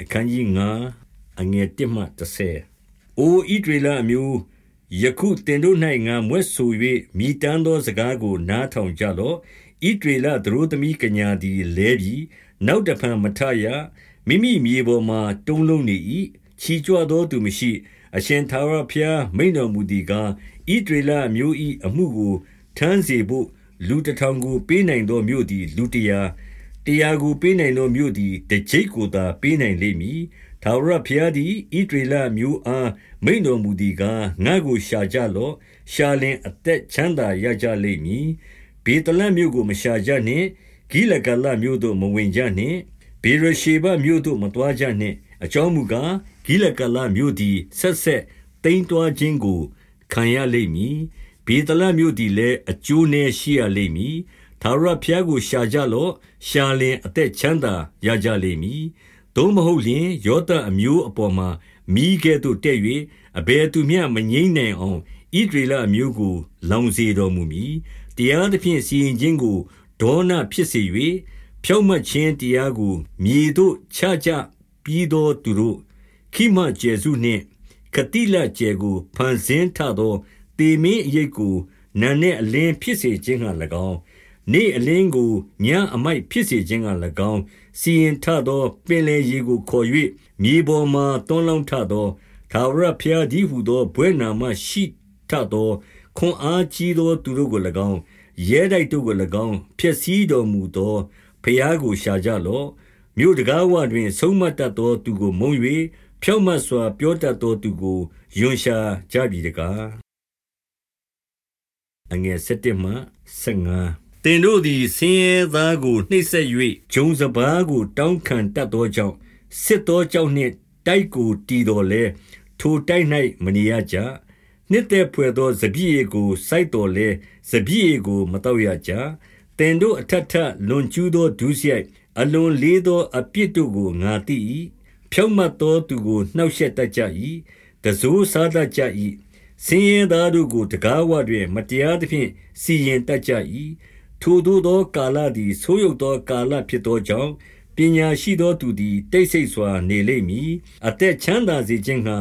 အခန်းကြီး9အငယ်1မှ30အိုဣဒရေလအမျိုးယခုတင်တို့၌ငါမွဲ့ဆို၍မိတမ်းသောစကားကို နားထောင်ကြလော့ဣဒရေလသတို့သမီးကညာသည်လဲပြီးနောက်တဖန်မထရမိမိမြေပေါ်မှတုံးလုံးနေ၏ချီကြွသောသူမရှိ အရှင်သာရဖျားမိန်တော်မူသည်ကားဣဒရေလမျိုး၏အမှုကိုထမ်းစေဖို့လူတထောင်ကို ပေးနိုင်သောမြို့သည် လူတရာ တရားကိုပေးနိုင်သောမြို့သည် တကြိတ်ကိုသာပေးနိုင်လိမ့်မည်။ထာဝရဘုရားသည် ဣသရေလအမျိုးအား မိန့်တော်မူသည်ကား၊ငါ့ကိုရှာကြလော့။ရှာလျှင် အသက်ချမ်းသာရကြလိမ့်မည်။ဗေသလမြို့ကို မရှာကြနှင့်။ဂိလဂါလမြို့သို့ မဝင်ကြနှင့်။ဗေရရှေဘမြို့သို့ မသွားကြနှင့်။အကြောင်းမူကား၊ဂိလဂါလမြို့သည် ဆက်ဆက်သိမ်းသွားခြင်းကို ခံရလိမ့်မည်။ဗေသလမြို့သည်လည်း အကျိုးနည်းရှိရလိမ့်မည် ထာဝရဘုရားကို ရှာကြလော့ရှာလျင် အသက်ချမ်းသာရကြလိမ့်မည်သို့မဟုတ်လျင်ယောသအမျိုးအပေါ်မှာမိကဲ့သို့တက်၍အဘယ်သူမျှမငြိမ့်နိုင်အောင်ဣဒရေလအမျိုးကို လောင်စေတော်မူမည်တရားသဖြင့်စီရင်ခြင်းကိုဒေါနဖြစ်စေ၍ဖြောက်မှတ်ခြင်းတရားကို မြေသို့ချကြပြီးသောသူတို့ခိမကျေစုနှင့်ကတိလကျေကိုဖန်ဆင်းထသောတေမင်းအရိတ်ကိုနာနဲ့အလင်းဖြစ်စေခြင်းဟံ၎င်း နေ့အလင်းကိုညအမိုက်ဖြစ်စေခြင်းက၎င်းစီရင်ထသောပင်လေရေကိုခေါ်၍မြေပေါ်မှတွန်းလောင်းထသောသာဝရဖျားသည်ဟုသောဘွဲ့နာမရှိထသောခွန်အားကြီးသောသူတို့ကို၎င်းရဲတိုက်တို့ကို၎င်းဖျက်ဆီးတော်မူသောဖျားကိုရှာကြလော့မြို့တကားဝတွင် ဆုံးမတတ်သောသူကိုမုံ၍ဖြောက်မတ်စွာ ပြောတတ်သောသူကိုယွန်ရှာကြပြီတကားအငယ်7မှ15 သင်တို့သည်ဆင်းရဲသားကိုနှိပ်စက်၍ဂျုံစပါးကို တောင်းခံတတ်သောကြောင့်စစ်သောကြောင့်နှင့်တိုက်ကိုတီတော်လဲထိုတိုက်၌မနေရကြနှစ်သက်ဖွယ်သောစပြည့်ကိုစိုက်တော်လဲစပြည့်ကိုမတော့ရကြတင်တို့အထက်ထလွန်ကျူးသောဒုစရိုက်အလွန်လေးသောအပြစ်တို့ကိုငါသိ၏ဖြောင့်မတ်သောသူကိုနှောက်ယှက်တတ်ကြ၏တစိုးစားတတ်ကြ၏စင်ရင်သားတို့ကိုတကားဝတွင် မတရားသဖြင့်စီရင်တတ်ကြ၏ ထိုသို့သောကာလသည် ဆိုးယုတ်သောကာလဖြစ်သောကြောင့်ပညာရှိသောသူသည် တိတ်ဆိတ်စွာနေလိမ့်မည်အသက်ချမ်းသာစေခြင်းငှာ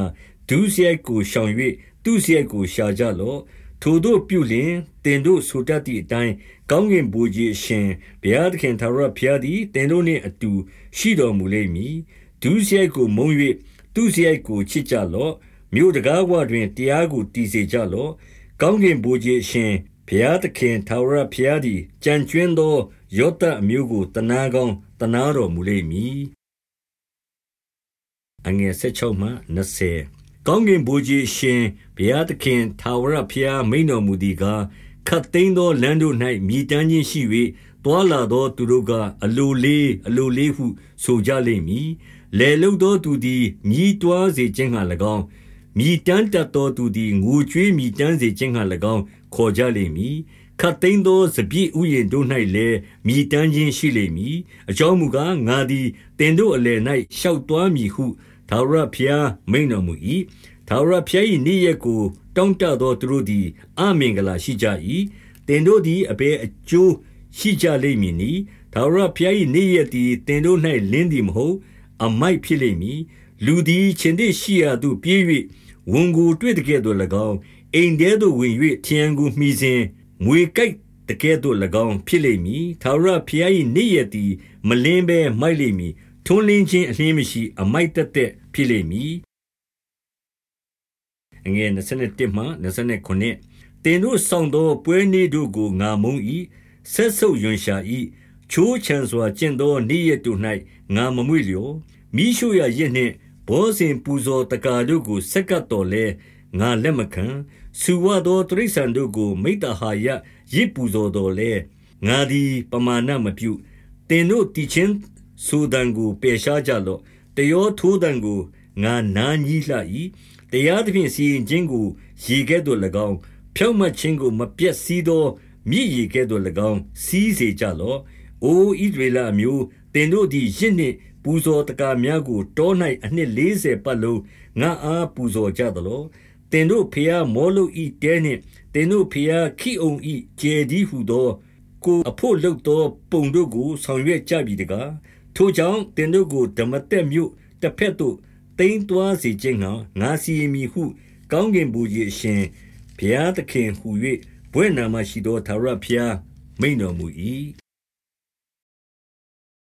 ဒုစရိုက်ကိုရှောင်၍သူစရိုက်ကိုရှာကြလော့ထိုတို့ပြုလျင်တင်တို့ဆိုတတ်သည့်အတိုင်းကောင်းကင်ဘုရားရှင်ဘုရားသခင်သာရဘုရားသည်တင်တို့နှင့်အတူရှိတော်မူလိမ့်မည်ဒုစရိုက်ကိုမုံ၍သူစရိုက်ကိုချစ်ကြလော့မြို့တကားဝတွင်တရားကိုတည်စေကြလော့ကောင်းကင်ဘုရားရှင် ဘုရားသခင်ထာဝရဘုရားသည် ကြံကျွင်းသော ယောသပ်အမျိုးကိုတနာကောင်းတနာတော်မူလိမ့်မည်အငယ်16မှ20ကောင်းကင်ဘုရားရှင် ဘုရားသခင် ထာဝရဘုရား မိန်တော်မူသည်ကားခတ်သိမ်းသော လမ်းတို့၌မြည်တမ်းခြင်းရှိ၍တွာလာသောသူတို့က အလိုလေး အလိုလေးဟု ဆိုကြလိမ့်မည်လေလုသောသူသည်မြည်တွားစေခြင်းဟံ၎င်း မြည်တမ်းတတ်သောသူသည်ငိုကြွေးမြည်တမ်းစေခြင်းဟံ၎င်းခေါ်ကြလိမ့်မည်ခတ်သိမ်းသောစပြည့်ဥယျင်တို့၌လည်းမြည်တမ်းခြင်းရှိလိမ့်မည်အကြောင်းမူကားငါသည်တင်တို့အလယ်၌ရှောက်သွားမည်ဟုသာရဖျားမိန်တော်မူ၏သာရဖျား၏နေ့ရက်ကိုတောင်းတသောသူတို့သည်အမင်္ဂလာရှိကြ၏တင်တို့သည်အဘယ်အကျိုးရှိကြလိမ့်မည်နီသာရဖျား၏နေ့ရက်သည်တင်တို့၌လင်းသည်မဟုတ်အမိုက်ဖြစ်လိမ့်မည် လူသည်ရှင်သည်ရှိရာသို့ပြေး၍ဝန်ကိုတွေ့တဲ့ကဲ့သို့၎င်းအိမ်ထဲသို့ဝင်၍ထရန်ကိုမှီစဉ်မွေကြိုက်တကဲ့သို့၎င်းဖြစ်လိမ့်မည်ထာဝရဘုရား၏နေ့ရက်သည်မလင်းဘဲမိုက်လိမ့်မည်ထွန်းလင်းခြင်းအလင်းမရှိအမိုက်တက်တက်ဖြစ်လိမ့်မည်အငယ်27မှ29တင်တို့ဆောင်သောပွဲနေ့တို့ကိုငါမုံ၏ဆက်ဆုပ်ယွန်ရှာ၏ချိုးချံစွာကျင့်သောနေ့ရက်တို့၌ငါမမွေ့လျော်မိရှုရရစ်နှင့် ဘောဇင်ပူဇော်တကာတို့ကို ဆက်ကပ်တော်လဲငါလက်မခံဆူဝသောတိရစ္ဆာန်တို့ကို မိတ္တဟာယရစ်ပူဇော်တော်လဲငါသည်ပမာဏမပြုတင်တို့တီချင်းဆိုဒံကိုပယ်ရှားကြလော့တယောထိုးဒံကိုငါနာညီးလှ၏တရားသဖြင့်စီရင်ခြင်းကိုရေကဲ့သို့၎င်းဖြောက်မှတ်ခြင်းကိုမပြတ်စည်းသောမြည်ရေကဲ့သို့၎င်းစီးစေကြလော့အိုဣဒရေလမျိုး တင်တို့သည်ရစ်နှင့် ပူဇော်တကာများကို တော၌အနှစ်40ပတ်လုံး ငါအား ပူဇော်ကြသလော သင်တို့ဖျား မောလုဤတဲနှင့် သင်တို့ဖျား ခိအုံဤကျေဒီဟုသော ကိုအဖို့လုတ်သော ပုံတို့ကို ဆောင်ရွက်ကြပြီတကား ထိုကြောင့် သင်တို့ကိုဓမ္မတက်မြို့တစ်ဖက်သို့တိမ်းသွားစေခြင်းငှာငါစီရင်မည်ဟု ကောင်းကင်ဘုရားအရှင်ဘုရားသခင်ဟူ၍ဘွဲ့နာမရှိသော ထာဝရဘုရား မိန်တော်မူ၏